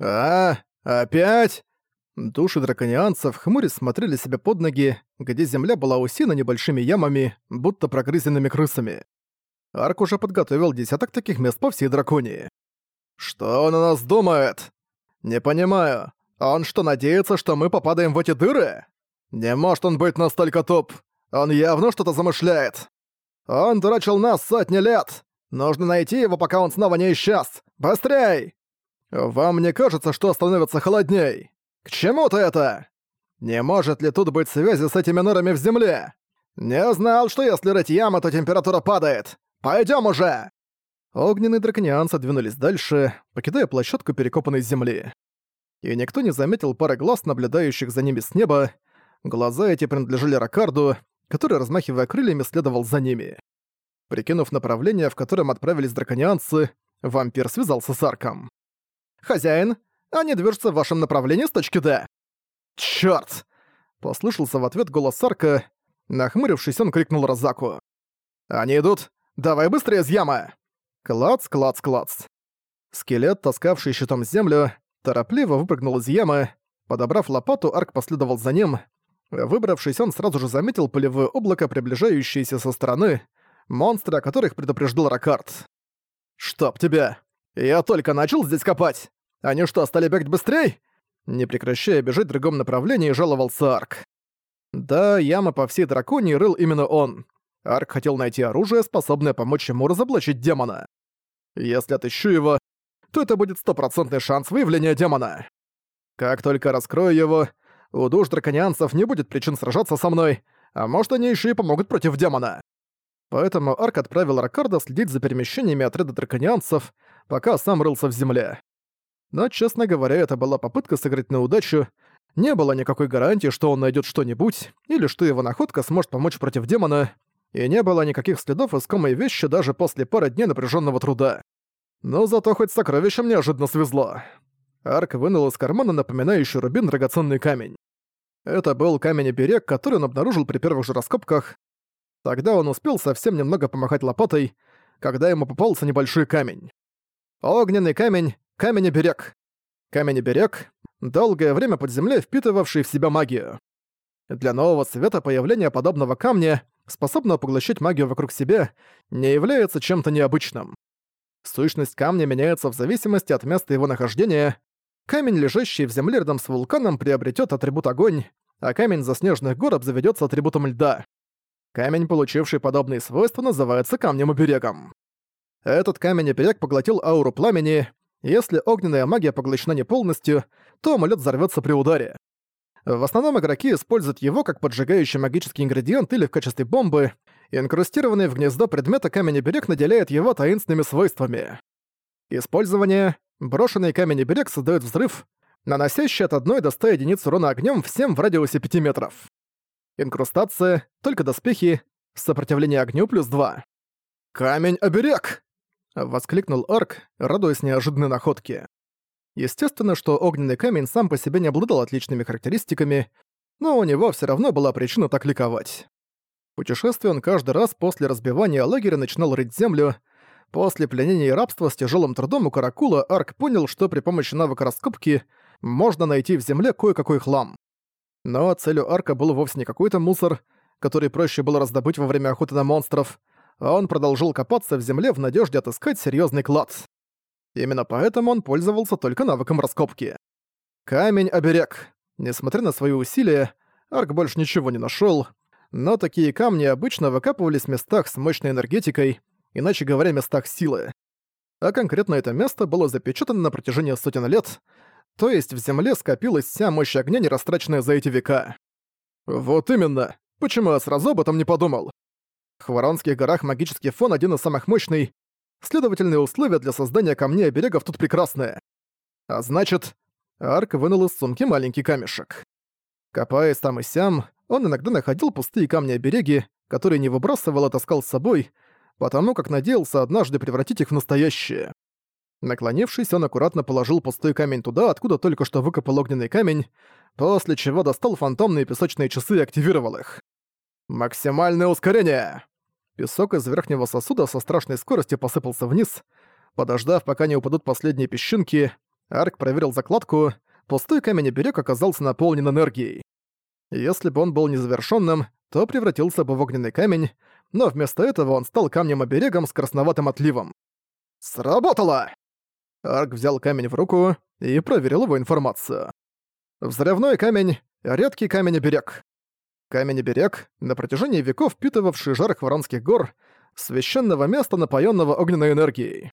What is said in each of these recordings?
«А? Опять?» Души драконианцев хмурясь смотрели себе под ноги, где земля была усеяна небольшими ямами, будто прогрызенными крысами. Арк уже подготовил десяток таких мест по всей драконии. «Что он о нас думает? Не понимаю. Он что, надеется, что мы попадаем в эти дыры? Не может он быть настолько туп. Он явно что-то замышляет. Он дурачил нас сотни лет. Нужно найти его, пока он снова не исчез. Быстрей! Вам не кажется, что становится холодней? К чему-то это? Не может ли тут быть связи с этими норами в земле? Не знал, что если рыть ямы, то температура падает. Пойдем уже!» Огненные драконианцы двинулись дальше, покидая площадку перекопанной земли. И никто не заметил пары глаз, наблюдающих за ними с неба. Глаза эти принадлежали Ракарду, который, размахивая крыльями, следовал за ними. Прикинув направление, в котором отправились драконианцы, вампир связался с Арком. «Хозяин, они движутся в вашем направлении с точки Д». «Чёрт!» — послышался в ответ голос Арка. Нахмурившись, он крикнул Розаку. «Они идут! Давай быстрее из ямы!» Клац, клац, клац. Скелет, таскавший щитом землю, торопливо выпрыгнул из ямы. Подобрав лопату, Арк последовал за ним. Выбравшись, он сразу же заметил пылевое облако, приближающееся со стороны, монстры, о которых предупреждал Ракард. «Чтоб тебя! Я только начал здесь копать! Они что, стали бегать быстрей?» Не прекращая бежать в другом направлении, жаловался Арк. Да, яма по всей драконии рыл именно он. Арк хотел найти оружие, способное помочь ему разоблачить демона. Если отыщу его, то это будет стопроцентный шанс выявления демона. Как только раскрою его, у душ драконианцев не будет причин сражаться со мной, а может они еще и помогут против демона. Поэтому Арк отправил Ракарда следить за перемещениями отряда драконианцев, пока сам рылся в земле. Но, честно говоря, это была попытка сыграть на удачу, не было никакой гарантии, что он найдет что-нибудь, или что его находка сможет помочь против демона, и не было никаких следов искомой вещи даже после пары дней напряженного труда. Но зато хоть сокровищем неожиданно свезло. Арк вынул из кармана напоминающий рубин драгоценный камень. Это был камень-оберег, который он обнаружил при первых же раскопках. Тогда он успел совсем немного помахать лопатой, когда ему попался небольшой камень. Огненный камень, камень-оберег. Камень-оберег — долгое время под землей впитывавший в себя магию. Для нового света появление подобного камня, способного поглощать магию вокруг себя, не является чем-то необычным. Сущность камня меняется в зависимости от места его нахождения, Камень, лежащий в земле рядом с вулканом, приобретет атрибут огонь, а камень заснеженных гор обзаведется атрибутом льда. Камень, получивший подобные свойства, называется камнем-оберегом. Этот камень-оберег поглотил ауру пламени. Если огненная магия поглощена не полностью, то амулет взорвется при ударе. В основном игроки используют его как поджигающий магический ингредиент или в качестве бомбы. Инкрустированный в гнездо предмета камень-оберег наделяет его таинственными свойствами. Использование Брошенный камень и берег создает взрыв, наносящий от 1 до 100 единиц урона огнем всем в радиусе 5 метров. Инкрустация, только доспехи, сопротивление огню плюс 2. «Камень-оберег!» — воскликнул Арк, радуясь неожиданной находке. Естественно, что огненный камень сам по себе не обладал отличными характеристиками, но у него все равно была причина так ликовать. Путешествие он каждый раз после разбивания лагеря начинал рыть землю, После пленения и рабства с тяжелым трудом у Каракула Арк понял, что при помощи навыка раскопки можно найти в земле кое-какой хлам. Но целью Арка был вовсе не какой-то мусор, который проще было раздобыть во время охоты на монстров, а он продолжил копаться в земле в надежде отыскать серьезный клад. Именно поэтому он пользовался только навыком раскопки. Камень-оберег. Несмотря на свои усилия, Арк больше ничего не нашел, но такие камни обычно выкапывались в местах с мощной энергетикой, иначе говоря, местах силы. А конкретно это место было запечатано на протяжении сотен лет, то есть в земле скопилась вся мощь огня, не растраченная за эти века. Вот именно. Почему я сразу об этом не подумал? В Хваронских горах магический фон один из самых мощный, следовательные условия для создания камней оберегов тут прекрасные. А значит, Арк вынул из сумки маленький камешек. Копаясь там и сям, он иногда находил пустые камни-обереги, которые не выбрасывал, а таскал с собой, потому как надеялся однажды превратить их в настоящее. Наклонившись, он аккуратно положил пустой камень туда, откуда только что выкопал огненный камень, после чего достал фантомные песочные часы и активировал их. «Максимальное ускорение!» Песок из верхнего сосуда со страшной скоростью посыпался вниз. Подождав, пока не упадут последние песчинки, Арк проверил закладку, пустой камень берег оказался наполнен энергией. Если бы он был незавершенным, то превратился бы в огненный камень, но вместо этого он стал камнем-оберегом с красноватым отливом. «Сработало!» Арк взял камень в руку и проверил его информацию. Взрывной камень — редкий камень-оберег. Камень-оберег, на протяжении веков впитывавший жар Хваранских гор, священного места, напоенного огненной энергией.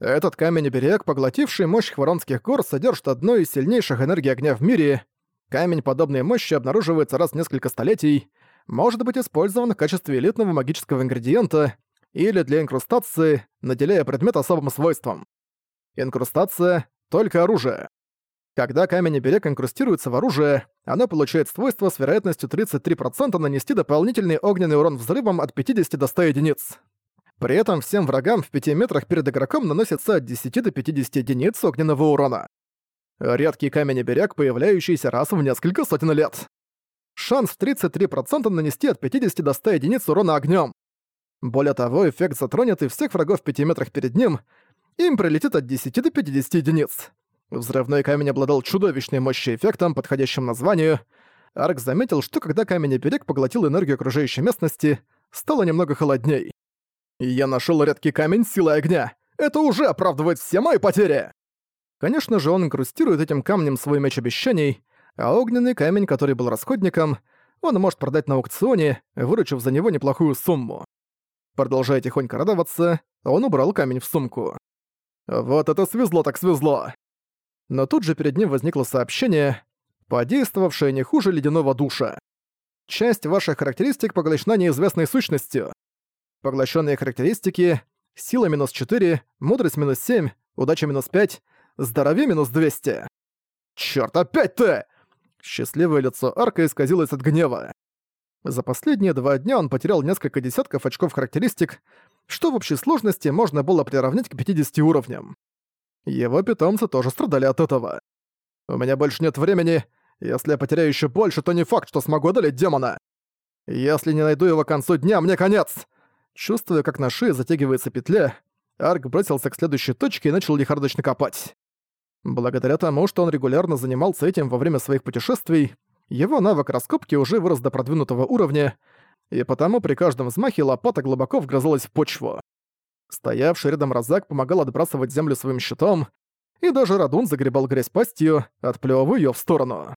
Этот камень-оберег, поглотивший мощь Хваронских гор, содержит одну из сильнейших энергий огня в мире. Камень подобной мощи обнаруживается раз в несколько столетий, может быть использован в качестве элитного магического ингредиента или для инкрустации, наделяя предмет особым свойством. Инкрустация — только оружие. Когда камень-оберег инкрустируется в оружие, оно получает свойство с вероятностью 33% нанести дополнительный огненный урон взрывом от 50 до 100 единиц. При этом всем врагам в 5 метрах перед игроком наносится от 10 до 50 единиц огненного урона. Редкий камень-оберег, появляющийся раз в несколько сотен лет. Шанс в 33% нанести от 50 до 100 единиц урона огнем. Более того, эффект затронет и всех врагов в 5 метрах перед ним, им прилетит от 10 до 50 единиц. Взрывной камень обладал чудовищной мощью эффектом, подходящим названию. Арк заметил, что когда камень-оберег поглотил энергию окружающей местности, стало немного холодней. «Я нашел редкий камень силой огня! Это уже оправдывает все мои потери!» Конечно же, он инкрустирует этим камнем свой меч обещаний, а огненный камень, который был расходником, он может продать на аукционе, выручив за него неплохую сумму. Продолжая тихонько радоваться, он убрал камень в сумку. «Вот это свезло так свезло!» Но тут же перед ним возникло сообщение, подействовавшее не хуже ледяного душа. Часть ваших характеристик поглощена неизвестной сущностью. Поглощенные характеристики — сила минус 4, мудрость минус 7, удача минус 5, здоровье минус 200. Чёрт, опять ты! Счастливое лицо Арка исказилось от гнева. За последние два дня он потерял несколько десятков очков характеристик, что в общей сложности можно было приравнять к 50 уровням. Его питомцы тоже страдали от этого. У меня больше нет времени. Если я потеряю еще больше, то не факт, что смогу одолеть демона. Если не найду его к концу дня, мне конец. Чувствуя, как на шее затягивается петля, Арк бросился к следующей точке и начал лихорадочно копать. Благодаря тому, что он регулярно занимался этим во время своих путешествий, его навык раскопки уже вырос до продвинутого уровня, и потому при каждом взмахе лопата глубоко вгрызалась в почву. Стоявший рядом Розак помогал отбрасывать землю своим щитом, и даже Радун загребал грязь пастью, отплёвывая её в сторону.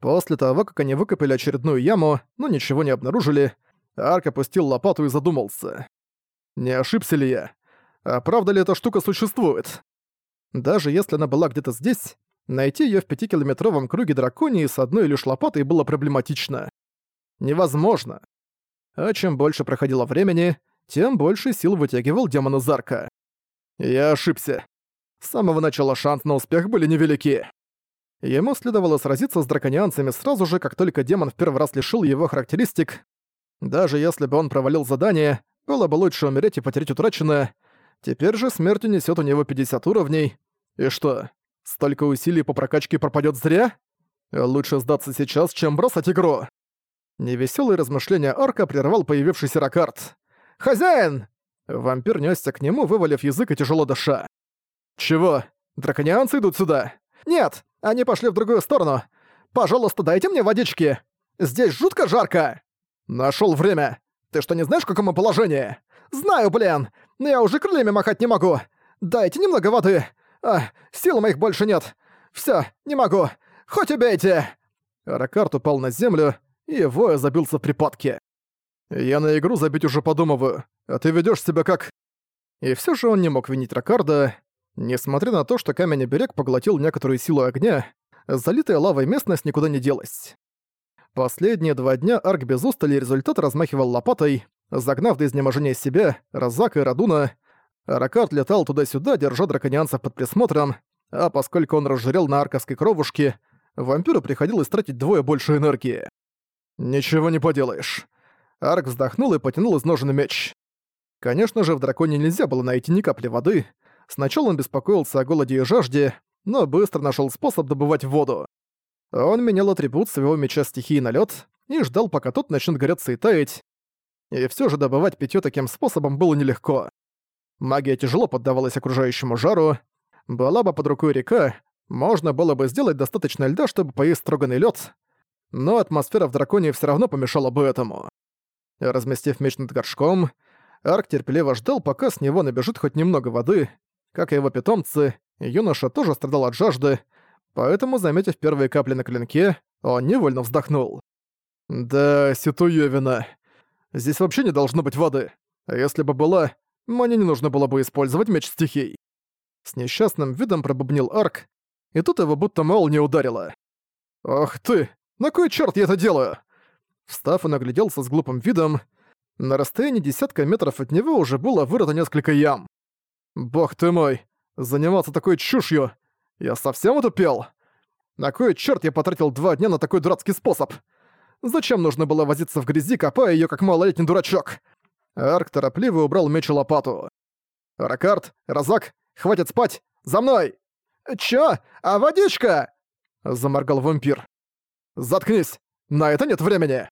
После того, как они выкопали очередную яму, но ничего не обнаружили, Арк опустил лопату и задумался. Не ошибся ли я? А правда ли эта штука существует? Даже если она была где-то здесь, найти её в пятикилометровом круге драконии с одной лишь лопатой было проблематично. Невозможно. А чем больше проходило времени, тем больше сил вытягивал демон из арка. Я ошибся. С самого начала шанс на успех были невелики. Ему следовало сразиться с драконианцами сразу же, как только демон в первый раз лишил его характеристик. Даже если бы он провалил задание, было бы лучше умереть и потерять утраченное. Теперь же смерть унесет у него 50 уровней. И что, столько усилий по прокачке пропадет зря? Лучше сдаться сейчас, чем бросать игру. Невеселые размышления Арка прервал появившийся Ракард. «Хозяин!» Вампир нёсся к нему, вывалив язык и тяжело дыша. «Чего? Драконианцы идут сюда?» «Нет, они пошли в другую сторону. Пожалуйста, дайте мне водички. Здесь жутко жарко!» Нашел время. Ты что, не знаешь, в каком положении?» «Знаю, блин! Но я уже крыльями махать не могу. Дайте немного воды. А, сил моих больше нет. Все, не могу. Хоть убейте!» Ракарт упал на землю, и воя забился в припадке. Я на игру забить уже подумываю, а ты ведёшь себя как...» И всё же он не мог винить Ракарда. Несмотря на то, что камень берег поглотил некоторую силу огня, залитая лавой местность никуда не делась. Последние два дня Арк без устали результат размахивал лопатой, загнав до изнеможения себя, Розака и Радуна. Ракард летал туда-сюда, держа драконианцев под присмотром, а поскольку он разжирел на арковской кровушке, вампиру приходилось тратить двое больше энергии. «Ничего не поделаешь. Арк вздохнул и потянул из ножен меч. Конечно же, в драконе нельзя было найти ни капли воды. Сначала он беспокоился о голоде и жажде, но быстро нашел способ добывать воду. Он менял атрибут своего меча стихии на лед и ждал, пока тот начнет гореться и таять. И все же добывать питьё таким способом было нелегко. Магия тяжело поддавалась окружающему жару. Была бы под рукой река, можно было бы сделать достаточно льда, чтобы поесть строганный лед, но атмосфера в драконе все равно помешала бы этому. Разместив меч над горшком, Арк терпеливо ждал, пока с него набежит хоть немного воды. Как и его питомцы, юноша тоже страдал от жажды, поэтому, заметив первые капли на клинке, он невольно вздохнул. «Да, Ситуевина. Здесь вообще не должно быть воды. А если бы была, мне не нужно было бы использовать меч стихий». С несчастным видом пробубнил Арк, и тут его будто молния ударила. «Ах ты! На кой черт я это делаю?» Встав, он огляделся с глупым видом. На расстоянии десятка метров от него уже было вырыто несколько ям. «Бог ты мой! Заниматься такой чушью! Я совсем утупел? На кой черт я потратил два дня на такой дурацкий способ? Зачем нужно было возиться в грязи, копая ее как малолетний дурачок?» Арк торопливо убрал меч и лопату. «Ракард, Розак, хватит спать! За мной!» «Чё? А водичка?» — заморгал вампир. «Заткнись! На это нет времени!»